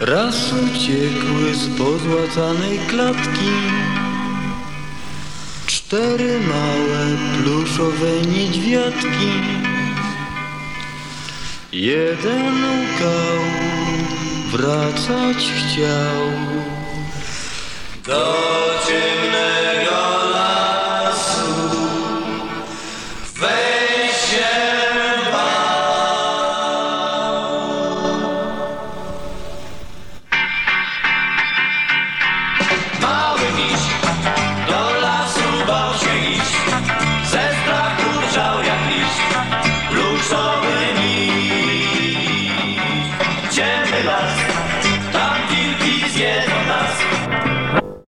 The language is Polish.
Raz uciekły z pozłacanej klatki Cztery małe pluszowe niedźwiadki. Jeden łkał, wracać chciał. Do iść, do lasu się iść, ze strachu jak liść, pluszowy liść, ciemny las.